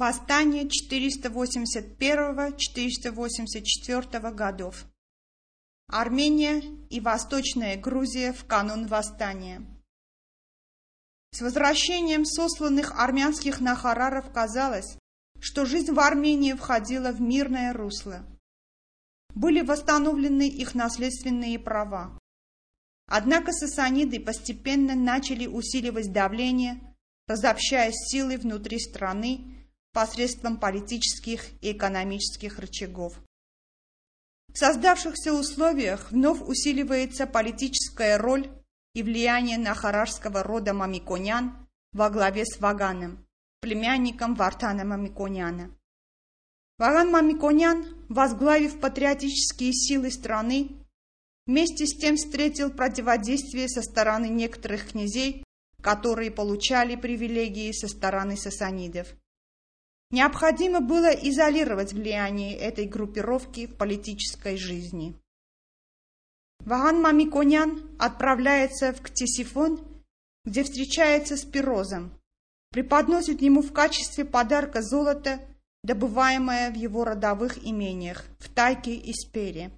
Восстание 481-484 годов. Армения и Восточная Грузия в канун восстания. С возвращением сосланных армянских нахараров казалось, что жизнь в Армении входила в мирное русло. Были восстановлены их наследственные права. Однако сасаниды постепенно начали усиливать давление, разобщая силы внутри страны посредством политических и экономических рычагов. В создавшихся условиях вновь усиливается политическая роль и влияние нахарарского рода Мамиконян во главе с Ваганом, племянником Вартана Мамиконяна. Ваган Мамиконян, возглавив патриотические силы страны, вместе с тем встретил противодействие со стороны некоторых князей, которые получали привилегии со стороны сасанидов. Необходимо было изолировать влияние этой группировки в политической жизни. Ваган Мамиконян отправляется в Ктисифон, где встречается с Пирозом, преподносит ему в качестве подарка золото, добываемое в его родовых имениях, в Тайке и Спере.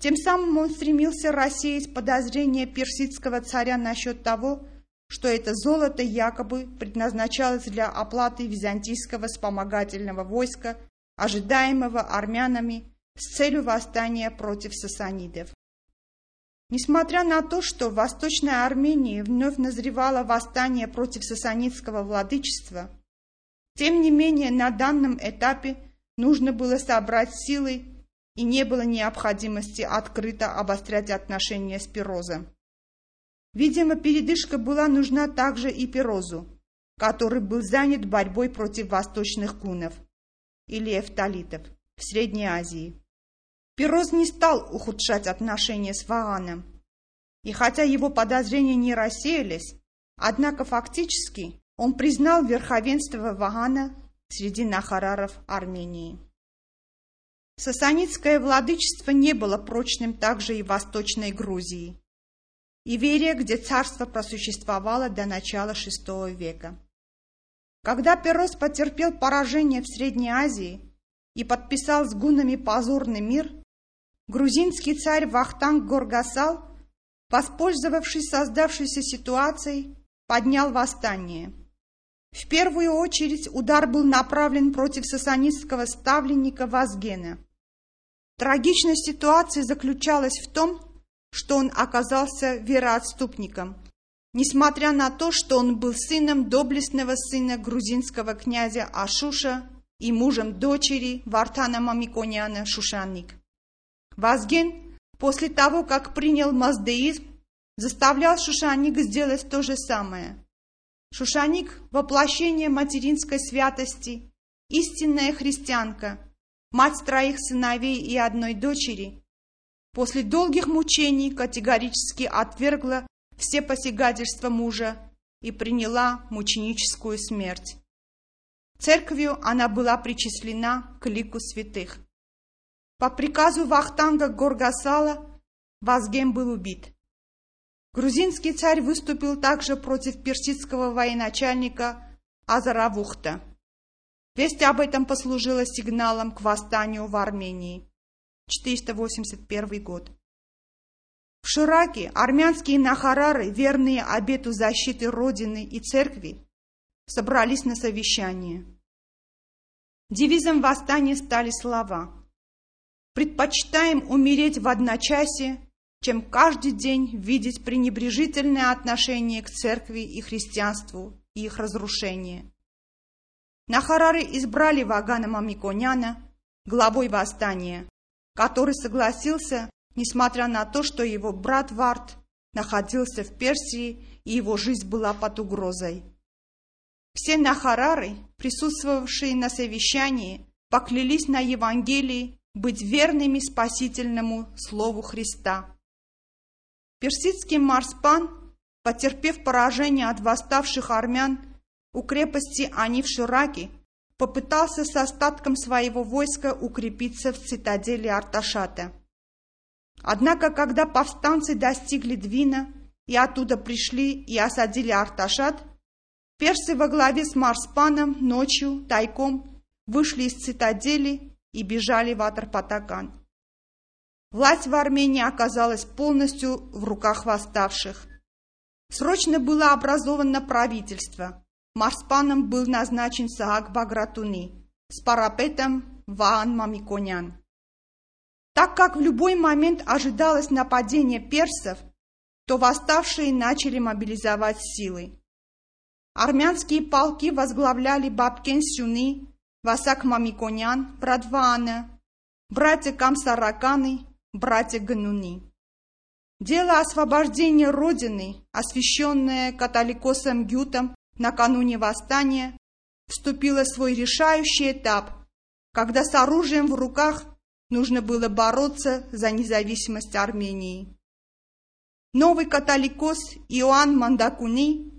Тем самым он стремился рассеять подозрения персидского царя насчет того, что это золото якобы предназначалось для оплаты византийского вспомогательного войска, ожидаемого армянами с целью восстания против сасанидов. Несмотря на то, что в Восточной Армении вновь назревало восстание против сасанидского владычества, тем не менее на данном этапе нужно было собрать силы и не было необходимости открыто обострять отношения с Пирозом. Видимо, передышка была нужна также и Перозу, который был занят борьбой против восточных гунов или эфталитов в Средней Азии. Пероз не стал ухудшать отношения с Вааном, и хотя его подозрения не рассеялись, однако фактически он признал верховенство Вагана среди нахараров Армении. Сасанидское владычество не было прочным также и в Восточной Грузии. Иверия, где царство просуществовало до начала VI века. Когда Перос потерпел поражение в Средней Азии и подписал с гунами позорный мир, грузинский царь Вахтанг Горгасал, воспользовавшись создавшейся ситуацией, поднял восстание. В первую очередь удар был направлен против сасанистского ставленника Вазгена. Трагичность ситуации заключалась в том, что он оказался вероотступником, несмотря на то, что он был сыном доблестного сына грузинского князя Ашуша и мужем дочери Вартана Мамиконяна Шушанник. Вазген после того, как принял маздеизм, заставлял Шушаник сделать то же самое. Шушаник – воплощение материнской святости, истинная христианка, мать троих сыновей и одной дочери, после долгих мучений категорически отвергла все посягательства мужа и приняла мученическую смерть. Церковью она была причислена к лику святых. По приказу Вахтанга Горгасала Вазгем был убит. Грузинский царь выступил также против персидского военачальника Азаравухта. Весть об этом послужила сигналом к восстанию в Армении. 481 год. В Шираке армянские нахарары, верные обету защиты Родины и Церкви, собрались на совещание. Девизом восстания стали слова «Предпочитаем умереть в одночасье, чем каждый день видеть пренебрежительное отношение к церкви и христианству и их разрушение». Нахарары избрали Вагана Мамиконяна главой восстания, который согласился, несмотря на то, что его брат Варт находился в Персии и его жизнь была под угрозой. Все нахарары, присутствовавшие на совещании, поклялись на Евангелии быть верными спасительному Слову Христа. Персидский Марспан, потерпев поражение от восставших армян у крепости Анив-Шираки, попытался с остатком своего войска укрепиться в цитадели Арташата. Однако, когда повстанцы достигли Двина и оттуда пришли и осадили Арташат, персы во главе с Марспаном ночью тайком вышли из цитадели и бежали в Атарпатакан. Власть в Армении оказалась полностью в руках восставших. Срочно было образовано правительство. Марспаном был назначен Саак Багратуни, с парапетом Ваан Мамиконян. Так как в любой момент ожидалось нападение персов, то восставшие начали мобилизовать силы. Армянские полки возглавляли Бабкен Сюны, Васак Мамиконян, брат Ваана, братья Камсараканы братья Гануни. Дело освобождения Родины, освященное католикосом Гютом накануне восстания, вступило в свой решающий этап, когда с оружием в руках нужно было бороться за независимость Армении. Новый католикос Иоанн Мандакуни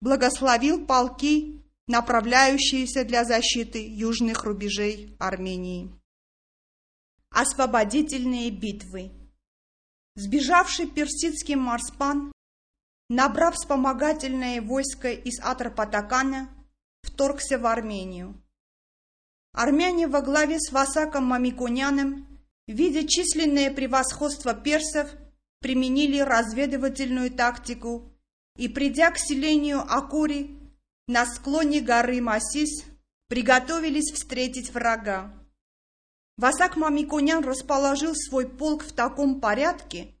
благословил полки, направляющиеся для защиты южных рубежей Армении. Освободительные битвы. Сбежавший персидский Марспан, набрав вспомогательное войско из Атропатакана, вторгся в Армению. Армяне во главе с Васаком Мамиконяном, видя численное превосходство персов, применили разведывательную тактику и, придя к селению Акури на склоне горы Масис, приготовились встретить врага. Васак Мамиконян расположил свой полк в таком порядке,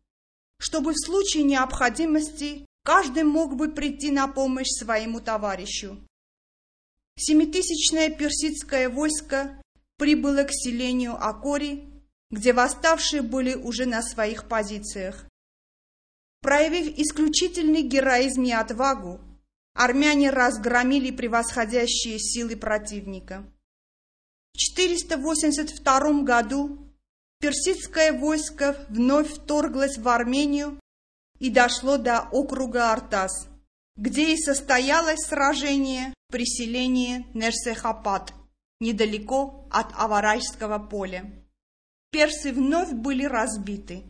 чтобы в случае необходимости каждый мог бы прийти на помощь своему товарищу. Семитысячное персидское войско прибыло к селению Акори, где восставшие были уже на своих позициях. Проявив исключительный героизм и отвагу, армяне разгромили превосходящие силы противника. В 482 году персидское войско вновь вторглось в Армению и дошло до округа Артас, где и состоялось сражение при селении Нерсехапат, недалеко от Аварайского поля. Персы вновь были разбиты.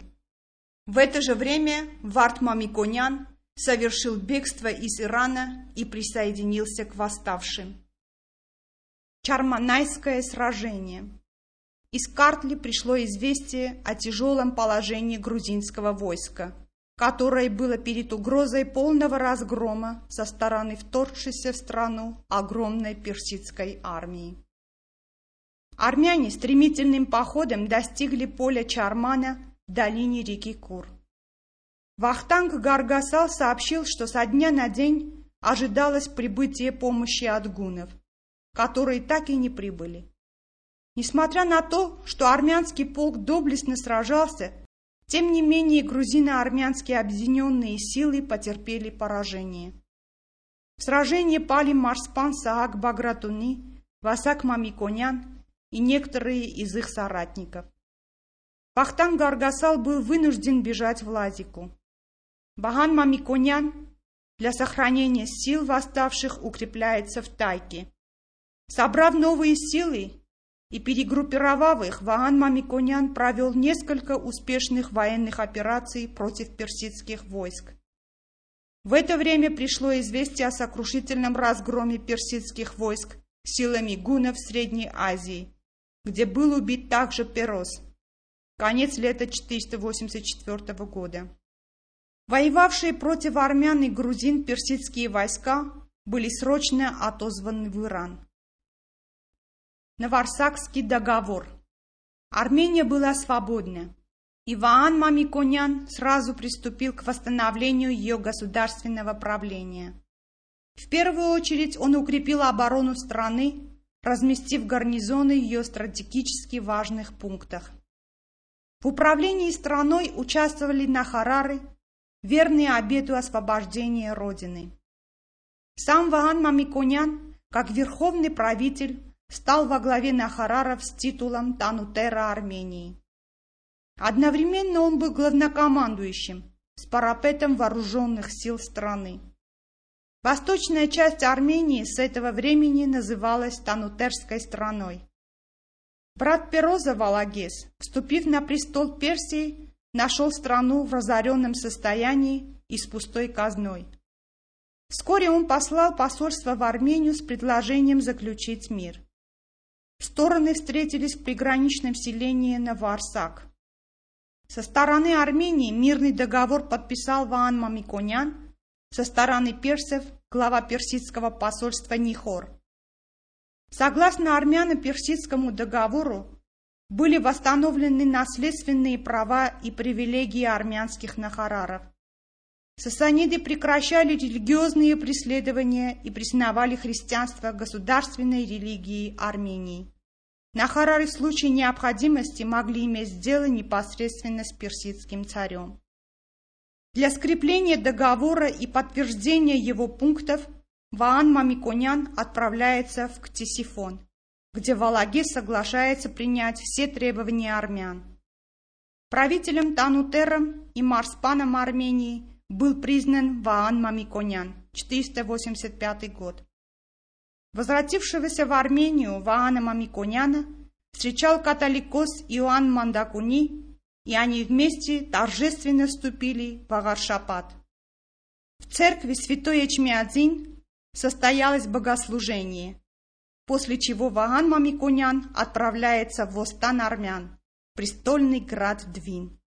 В это же время Варт Мамиконян совершил бегство из Ирана и присоединился к восставшим. Чарманайское сражение. Из Картли пришло известие о тяжелом положении грузинского войска, которое было перед угрозой полного разгрома со стороны вторгшейся в страну огромной персидской армии. Армяне стремительным походом достигли поля Чармана в долине реки Кур. Вахтанг Гаргасал сообщил, что со дня на день ожидалось прибытие помощи от гунов – которые так и не прибыли. Несмотря на то, что армянский полк доблестно сражался, тем не менее грузино-армянские объединенные силы потерпели поражение. В сражении пали Марспан Саак Багратуни, Васак Мамиконян и некоторые из их соратников. Пахтан Гаргасал был вынужден бежать в Лазику. Баган Мамиконян для сохранения сил восставших укрепляется в Тайке. Собрав новые силы и перегруппировав их, Ваан Мамиконян провел несколько успешных военных операций против персидских войск. В это время пришло известие о сокрушительном разгроме персидских войск силами гунов в Средней Азии, где был убит также Перос. Конец лета 484 года. Воевавшие против армян и грузин персидские войска были срочно отозваны в Иран. Наварсакский договор. Армения была свободна. Иван Мамиконян сразу приступил к восстановлению ее государственного правления. В первую очередь он укрепил оборону страны, разместив гарнизоны ее стратегически важных пунктах. В управлении страной участвовали Нахарары, верные обету освобождения Родины. Сам Ваан Мамиконян, как верховный правитель, стал во главе Нахараров с титулом Танутера Армении. Одновременно он был главнокомандующим с парапетом вооруженных сил страны. Восточная часть Армении с этого времени называлась Танутерской страной. Брат Пероза Валагес, вступив на престол Персии, нашел страну в разоренном состоянии и с пустой казной. Вскоре он послал посольство в Армению с предложением заключить мир. Стороны встретились в приграничном селении Новоарсак. Со стороны Армении мирный договор подписал Ваан Мамиконян, со стороны персов глава персидского посольства Нихор. Согласно армяно-персидскому договору были восстановлены наследственные права и привилегии армянских нахараров. Сасаниды прекращали религиозные преследования и признавали христианство государственной религией Армении. Нахарары в случае необходимости могли иметь дело непосредственно с персидским царем. Для скрепления договора и подтверждения его пунктов Ваан Мамиконян отправляется в Ктисифон, где Валаге соглашается принять все требования армян. Правителем Танутером и Марспаном Армении был признан Ваан Мамиконян, 485 год. Возвратившегося в Армению Ваана Мамиконяна встречал католикос Иоанн Мандакуни, и они вместе торжественно вступили в Агаршапат. В церкви Святой Эчмиадзин состоялось богослужение, после чего Ваган Мамиконян отправляется в Остан армян, престольный град Двин.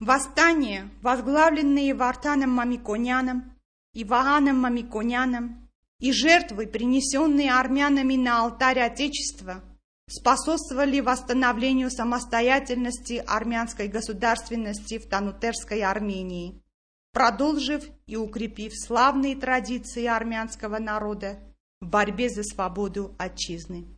Восстание, возглавленные Вартаном Мамиконяном и Ваганом Мамиконяном, и жертвы, принесенные армянами на алтарь Отечества, способствовали восстановлению самостоятельности армянской государственности в Танутерской Армении, продолжив и укрепив славные традиции армянского народа в борьбе за свободу отчизны.